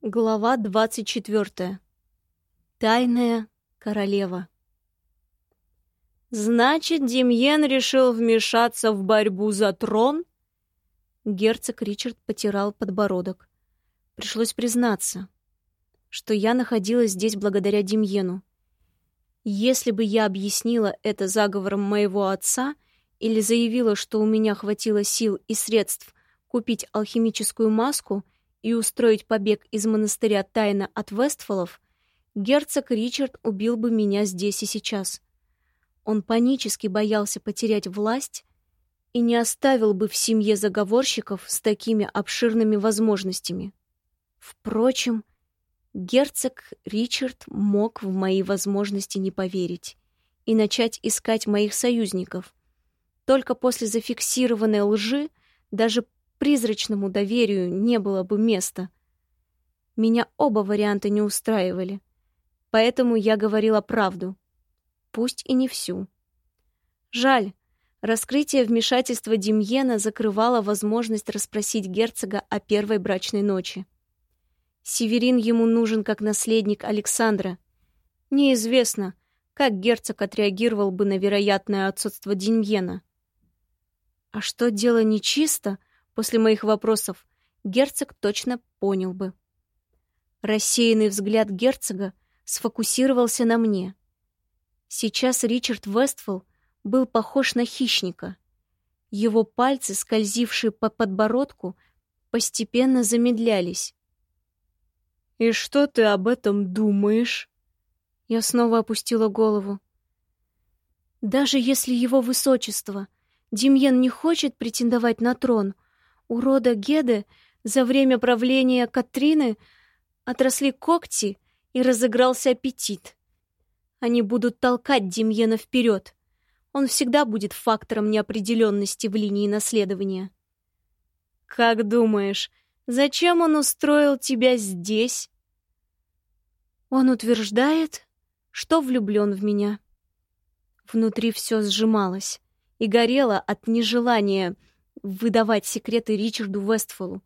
Глава 24. Тайная королева. Значит, Демьен решил вмешаться в борьбу за трон? Герцог Ричард потирал подбородок. Пришлось признаться, что я находилась здесь благодаря Демьену. Если бы я объяснила это заговором моего отца или заявила, что у меня хватило сил и средств купить алхимическую маску — и устроить побег из монастыря тайно от Вестфолов, герцог Ричард убил бы меня здесь и сейчас. Он панически боялся потерять власть и не оставил бы в семье заговорщиков с такими обширными возможностями. Впрочем, герцог Ричард мог в мои возможности не поверить и начать искать моих союзников. Только после зафиксированной лжи даже призрачному доверию не было бы места. Меня оба варианта не устраивали, поэтому я говорила правду, пусть и не всю. Жаль, раскрытие вмешательства Демьена закрывало возможность расспросить герцога о первой брачной ночи. Северин ему нужен как наследник Александра. Неизвестно, как герцог отреагировал бы на вероятное отсутствие Демьена. А что дело нечисто, После моих вопросов герцог точно понял бы. Рассеянный взгляд герцога сфокусировался на мне. Сейчас Ричард Вестфол был похож на хищника. Его пальцы, скользившие по подбородку, постепенно замедлялись. «И что ты об этом думаешь?» Я снова опустила голову. «Даже если его высочество, Демьен не хочет претендовать на трон, — у рода Геде за время правления Катрины отросли когти и разыгрался аппетит. Они будут толкать Демьена вперед. Он всегда будет фактором неопределенности в линии наследования. «Как думаешь, зачем он устроил тебя здесь?» Он утверждает, что влюблен в меня. Внутри все сжималось и горело от нежелания выдавать секреты Ричарду Вестфолу.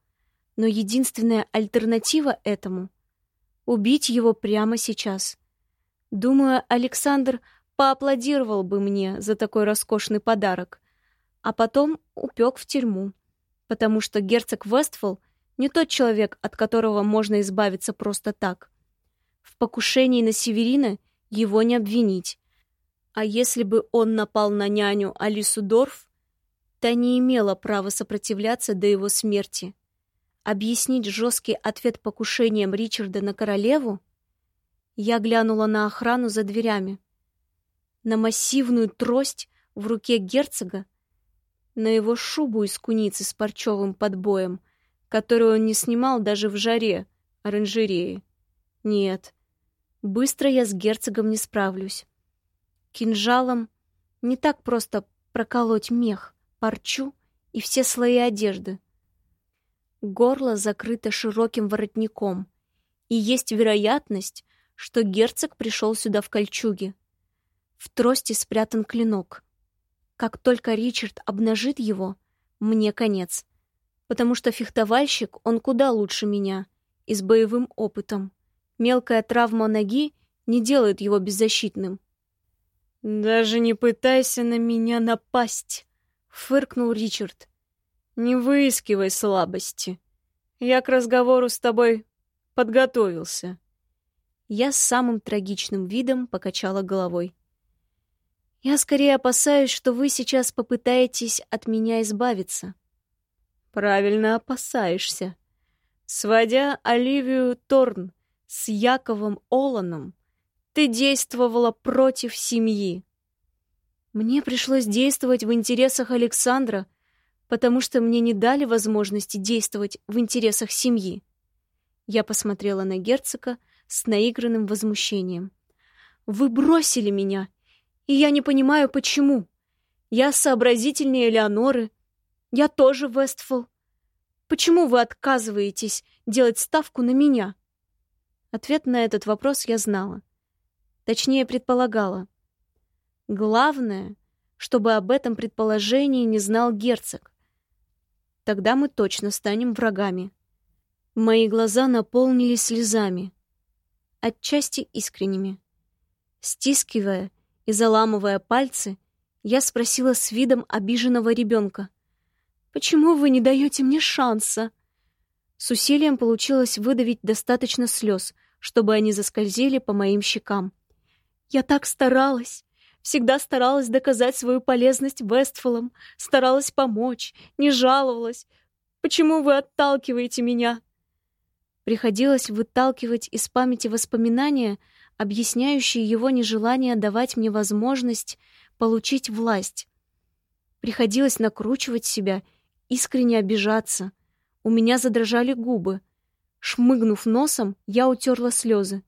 Но единственная альтернатива этому — убить его прямо сейчас. Думаю, Александр поаплодировал бы мне за такой роскошный подарок, а потом упек в тюрьму, потому что герцог Вестфол не тот человек, от которого можно избавиться просто так. В покушении на Северина его не обвинить. А если бы он напал на няню Алису Дорф, Та не имела права сопротивляться до его смерти. Объяснить жесткий ответ покушением Ричарда на королеву? Я глянула на охрану за дверями. На массивную трость в руке герцога, на его шубу из куницы с парчевым подбоем, которую он не снимал даже в жаре оранжереи. Нет, быстро я с герцогом не справлюсь. Кинжалом не так просто проколоть мех парчу и все слои одежды. Горло закрыто широким воротником, и есть вероятность, что герцог пришел сюда в кольчуге. В трости спрятан клинок. Как только Ричард обнажит его, мне конец, потому что фехтовальщик он куда лучше меня и с боевым опытом. Мелкая травма ноги не делает его беззащитным. «Даже не пытайся на меня напасть!» Фыркнул Ричард. «Не выискивай слабости. Я к разговору с тобой подготовился». Я с самым трагичным видом покачала головой. «Я скорее опасаюсь, что вы сейчас попытаетесь от меня избавиться». «Правильно опасаешься. Сводя Оливию Торн с Яковом Оланом, ты действовала против семьи. Мне пришлось действовать в интересах Александра, потому что мне не дали возможности действовать в интересах семьи. Я посмотрела на герцога с наигранным возмущением. «Вы бросили меня, и я не понимаю, почему. Я сообразительнее Леоноры. Я тоже Вестфол. Почему вы отказываетесь делать ставку на меня?» Ответ на этот вопрос я знала. Точнее, предполагала. Главное, чтобы об этом предположении не знал герцог. Тогда мы точно станем врагами. Мои глаза наполнились слезами, отчасти искренними. Стискивая и заламывая пальцы, я спросила с видом обиженного ребенка. «Почему вы не даете мне шанса?» С усилием получилось выдавить достаточно слез, чтобы они заскользили по моим щекам. «Я так старалась!» Всегда старалась доказать свою полезность Вестфолам, старалась помочь, не жаловалась. Почему вы отталкиваете меня?» Приходилось выталкивать из памяти воспоминания, объясняющие его нежелание давать мне возможность получить власть. Приходилось накручивать себя, искренне обижаться. У меня задрожали губы. Шмыгнув носом, я утерла слезы.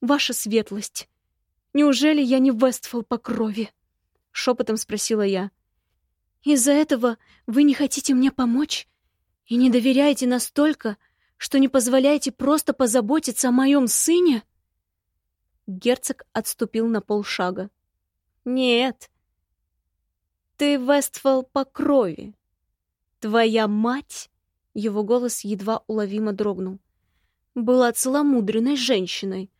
«Ваша светлость, неужели я не Вестфол по крови?» — шепотом спросила я. «Из-за этого вы не хотите мне помочь и не доверяете настолько, что не позволяете просто позаботиться о моем сыне?» Герцог отступил на полшага. «Нет, ты Вестфол по крови. Твоя мать...» Его голос едва уловимо дрогнул. «Была целомудренной женщиной.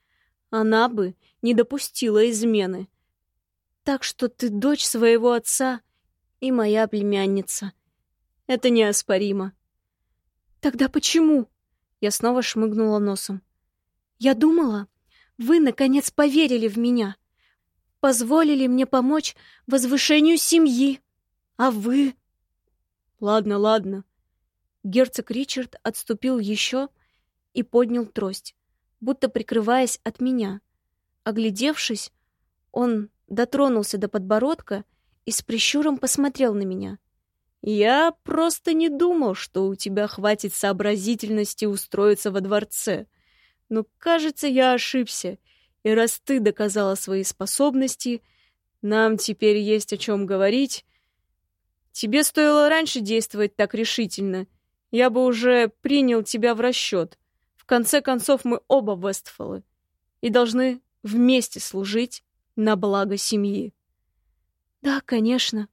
Она бы не допустила измены. Так что ты дочь своего отца и моя племянница. Это неоспоримо. Тогда почему? Я снова шмыгнула носом. Я думала, вы, наконец, поверили в меня. Позволили мне помочь возвышению семьи. А вы... Ладно, ладно. Герцог Ричард отступил еще и поднял трость, будто прикрываясь от меня. Оглядевшись, он дотронулся до подбородка и с прищуром посмотрел на меня. «Я просто не думал, что у тебя хватит сообразительности устроиться во дворце. Но, кажется, я ошибся, и раз ты доказала свои способности, нам теперь есть о чем говорить. Тебе стоило раньше действовать так решительно. Я бы уже принял тебя в расчет. В конце концов, мы оба Вестфолы и должны вместе служить на благо семьи. Да, конечно.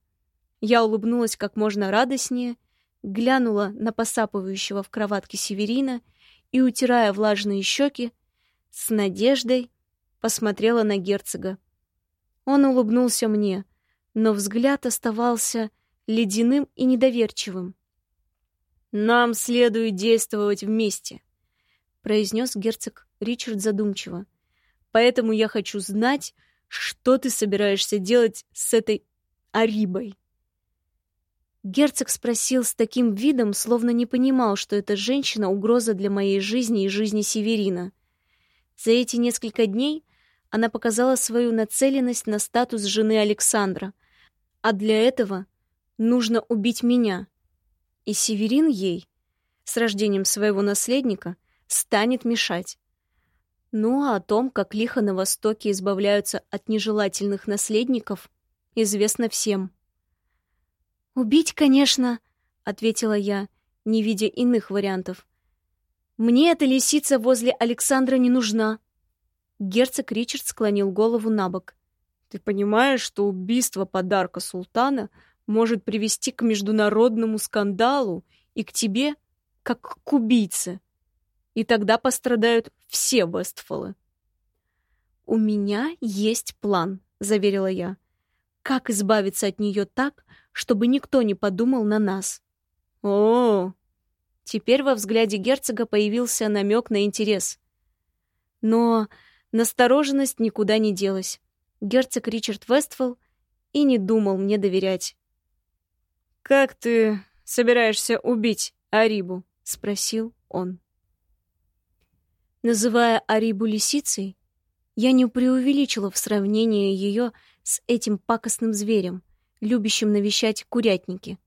Я улыбнулась как можно радостнее, глянула на посапывающего в кроватке Северина и, утирая влажные щеки, с надеждой посмотрела на герцога. Он улыбнулся мне, но взгляд оставался ледяным и недоверчивым. «Нам следует действовать вместе», — произнес герцог Ричард задумчиво. «Поэтому я хочу знать, что ты собираешься делать с этой Арибой?» Герцог спросил с таким видом, словно не понимал, что эта женщина — угроза для моей жизни и жизни Северина. За эти несколько дней она показала свою нацеленность на статус жены Александра, а для этого нужно убить меня. И Северин ей, с рождением своего наследника, станет мешать. Ну а о том, как лихо на Востоке избавляются от нежелательных наследников, известно всем. «Убить, конечно», — ответила я, не видя иных вариантов. «Мне эта лисица возле Александра не нужна». Герцог Ричард склонил голову на бок. «Ты понимаешь, что убийство подарка султана может привести к международному скандалу и к тебе, как к убийце?» И тогда пострадают все Вестфолы. «У меня есть план», — заверила я. «Как избавиться от нее так, чтобы никто не подумал на нас?» «О!» Теперь во взгляде герцога появился намек на интерес. Но настороженность никуда не делась. Герцог Ричард Вестфол и не думал мне доверять. «Как ты собираешься убить Арибу?» — спросил он. Называя Арибу лисицей, я не преувеличила в сравнении ее с этим пакостным зверем, любящим навещать курятники.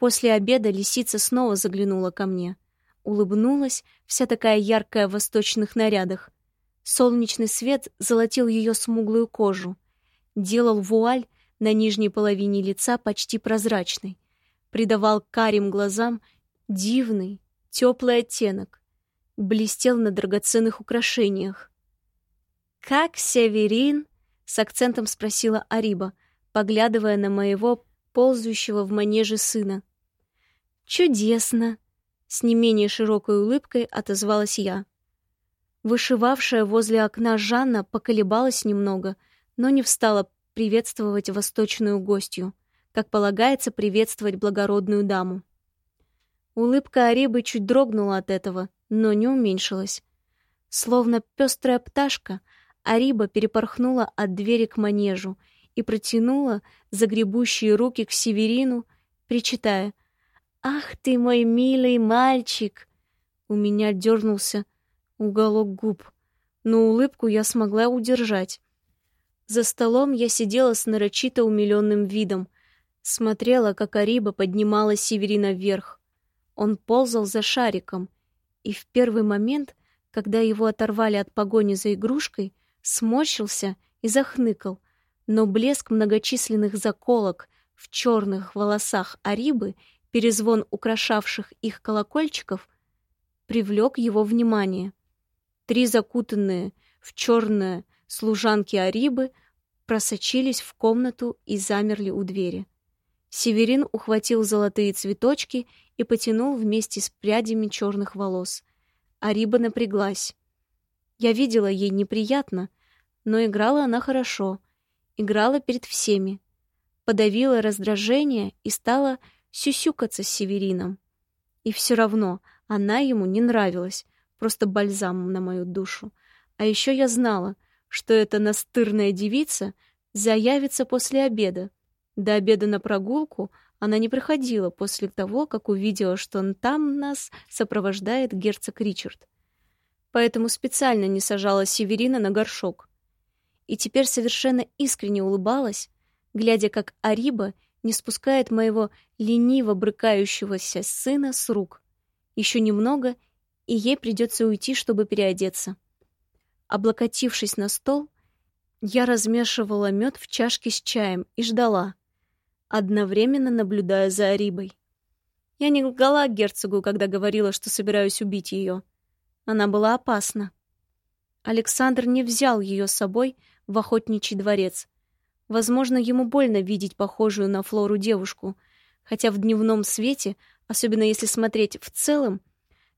После обеда лисица снова заглянула ко мне. Улыбнулась, вся такая яркая в восточных нарядах. Солнечный свет золотил ее смуглую кожу, делал вуаль на нижней половине лица почти прозрачной, придавал карим глазам дивный, теплый оттенок блестел на драгоценных украшениях. «Как Северин?» — с акцентом спросила Ариба, поглядывая на моего ползающего в манеже сына. «Чудесно!» — С не менее широкой улыбкой отозвалась я. Вышивавшая возле окна Жанна поколебалась немного, но не встала приветствовать восточную гостью, как полагается приветствовать благородную даму. Улыбка Арибы чуть дрогнула от этого, но не уменьшилась. Словно пестрая пташка, Ариба перепорхнула от двери к манежу и протянула загребущие руки к Северину, причитая «Ах ты мой милый мальчик!» У меня дернулся уголок губ, но улыбку я смогла удержать. За столом я сидела с нарочито умиленным видом, смотрела, как Ариба поднимала Северина вверх. Он ползал за шариком, и в первый момент, когда его оторвали от погони за игрушкой, сморщился и захныкал, но блеск многочисленных заколок в черных волосах Арибы, перезвон украшавших их колокольчиков, привлек его внимание. Три закутанные в черное служанки Арибы просочились в комнату и замерли у двери. Северин ухватил золотые цветочки и потянул вместе с прядями черных волос. Ариба напряглась. Я видела ей неприятно, но играла она хорошо. Играла перед всеми. Подавила раздражение и стала сюсюкаться с Северином. И все равно она ему не нравилась, просто бальзам на мою душу. А еще я знала, что эта настырная девица заявится после обеда. До обеда на прогулку она не приходила после того, как увидела, что он там нас сопровождает герцог Ричард. Поэтому специально не сажала Северина на горшок. И теперь совершенно искренне улыбалась, глядя, как Ариба не спускает моего лениво брыкающегося сына с рук. Еще немного, и ей придется уйти, чтобы переодеться. Облокотившись на стол, я размешивала мед в чашке с чаем и ждала, одновременно наблюдая за Арибой. Я не лгала герцогу, когда говорила, что собираюсь убить ее. Она была опасна. Александр не взял ее с собой в охотничий дворец. Возможно, ему больно видеть похожую на Флору девушку, хотя в дневном свете, особенно если смотреть в целом,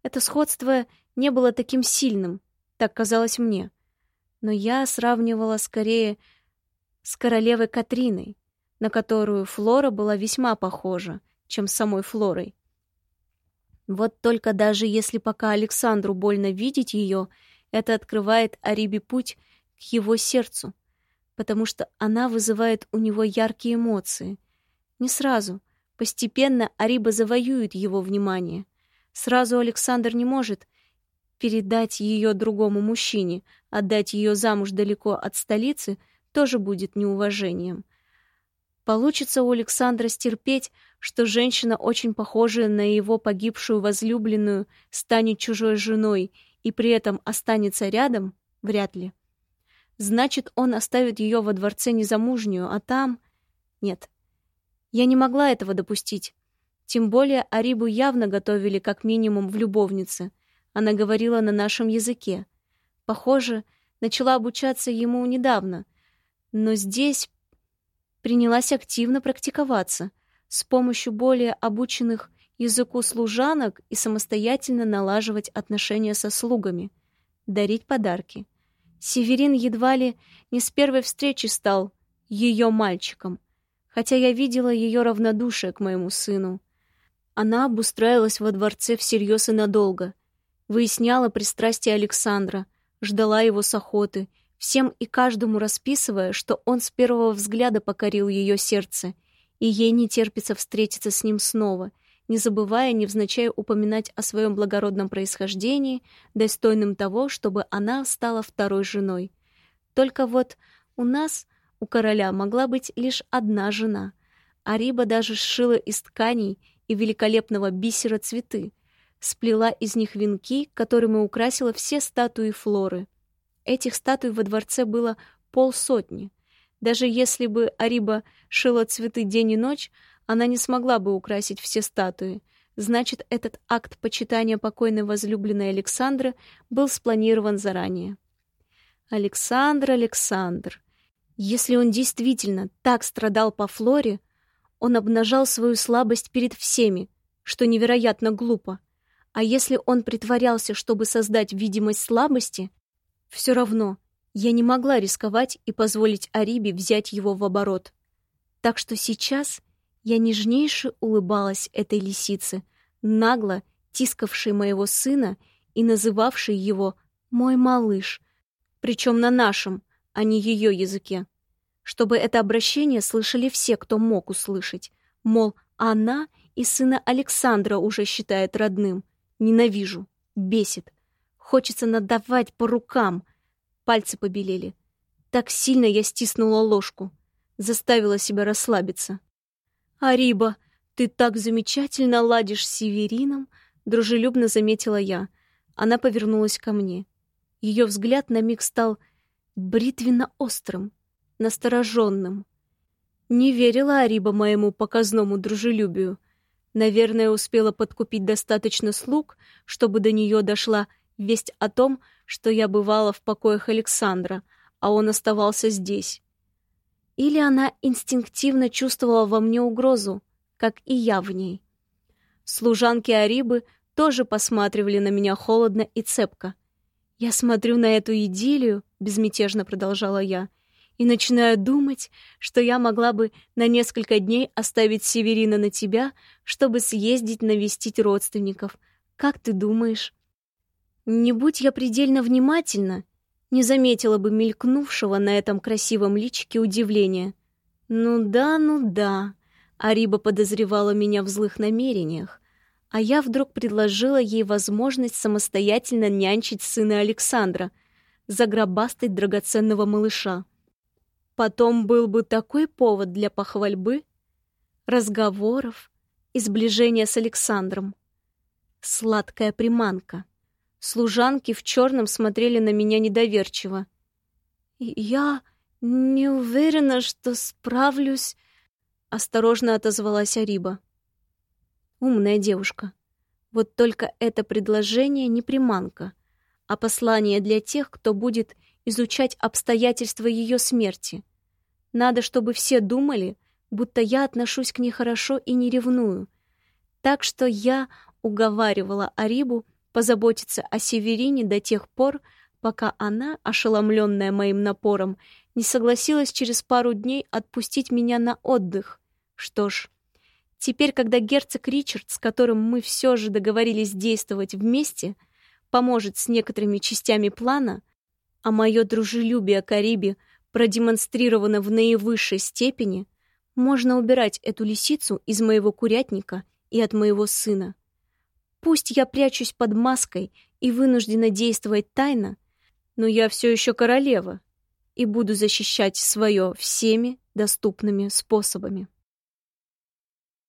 это сходство не было таким сильным, так казалось мне. Но я сравнивала скорее с королевой Катриной, на которую Флора была весьма похожа, чем с самой Флорой. Вот только даже если пока Александру больно видеть ее, это открывает Арибе путь к его сердцу, потому что она вызывает у него яркие эмоции. Не сразу, постепенно Ариба завоюет его внимание — Сразу Александр не может передать ее другому мужчине, отдать ее замуж далеко от столицы тоже будет неуважением. Получится у Александра стерпеть, что женщина, очень похожая на его погибшую возлюбленную, станет чужой женой и при этом останется рядом? Вряд ли. Значит, он оставит ее во дворце незамужнюю, а там... Нет. Я не могла этого допустить. Тем более Арибу явно готовили как минимум в любовнице. Она говорила на нашем языке. Похоже, начала обучаться ему недавно. Но здесь принялась активно практиковаться с помощью более обученных языку служанок и самостоятельно налаживать отношения со слугами, дарить подарки. Северин едва ли не с первой встречи стал ее мальчиком, хотя я видела ее равнодушие к моему сыну. Она обустраилась во дворце всерьез и надолго. Выясняла пристрастие Александра, ждала его с охоты, всем и каждому расписывая, что он с первого взгляда покорил ее сердце, и ей не терпится встретиться с ним снова, не забывая невзначай упоминать о своем благородном происхождении, достойным того, чтобы она стала второй женой. Только вот у нас, у короля, могла быть лишь одна жена. Ариба даже сшила из тканей и великолепного бисера цветы, сплела из них венки, которыми украсила все статуи Флоры. Этих статуй во дворце было полсотни. Даже если бы Ариба шила цветы день и ночь, она не смогла бы украсить все статуи. Значит, этот акт почитания покойной возлюбленной Александры был спланирован заранее. Александр, Александр. Если он действительно так страдал по Флоре, он обнажал свою слабость перед всеми, что невероятно глупо. А если он притворялся, чтобы создать видимость слабости, все равно я не могла рисковать и позволить Арибе взять его в оборот. Так что сейчас я нежнейше улыбалась этой лисице, нагло тискавшей моего сына и называвшей его «мой малыш», причем на нашем, а не ее языке. Чтобы это обращение слышали все, кто мог услышать. Мол, она и сына Александра уже считает родным. Ненавижу. Бесит. Хочется надавать по рукам. Пальцы побелели. Так сильно я стиснула ложку. Заставила себя расслабиться. «Ариба, ты так замечательно ладишь с Северином!» Дружелюбно заметила я. Она повернулась ко мне. Ее взгляд на миг стал бритвенно-острым, настороженным. Не верила Ариба моему показному дружелюбию. Наверное, успела подкупить достаточно слуг, чтобы до нее дошла весть о том, что я бывала в покоях Александра, а он оставался здесь. Или она инстинктивно чувствовала во мне угрозу, как и я в ней. Служанки Арибы тоже посматривали на меня холодно и цепко. «Я смотрю на эту идиллию», — безмятежно продолжала я, «и начинаю думать, что я могла бы на несколько дней оставить Северина на тебя, чтобы съездить навестить родственников. Как ты думаешь?» Не будь я предельно внимательна, не заметила бы мелькнувшего на этом красивом личике удивления. «Ну да, ну да», — Ариба подозревала меня в злых намерениях, а я вдруг предложила ей возможность самостоятельно нянчить сына Александра, загробастать драгоценного малыша. Потом был бы такой повод для похвальбы, разговоров и сближения с Александром. Сладкая приманка. Служанки в черном смотрели на меня недоверчиво. «Я не уверена, что справлюсь», — осторожно отозвалась Ариба. Умная девушка. Вот только это предложение не приманка, а послание для тех, кто будет изучать обстоятельства ее смерти. Надо, чтобы все думали, будто я отношусь к ней хорошо и не ревную. Так что я уговаривала Арибу позаботиться о Северине до тех пор, пока она, ошеломленная моим напором, не согласилась через пару дней отпустить меня на отдых. Что ж, Теперь, когда герцог Ричард, с которым мы все же договорились действовать вместе, поможет с некоторыми частями плана, а мое дружелюбие Карибе продемонстрировано в наивысшей степени, можно убирать эту лисицу из моего курятника и от моего сына. Пусть я прячусь под маской и вынуждена действовать тайно, но я все еще королева и буду защищать свое всеми доступными способами.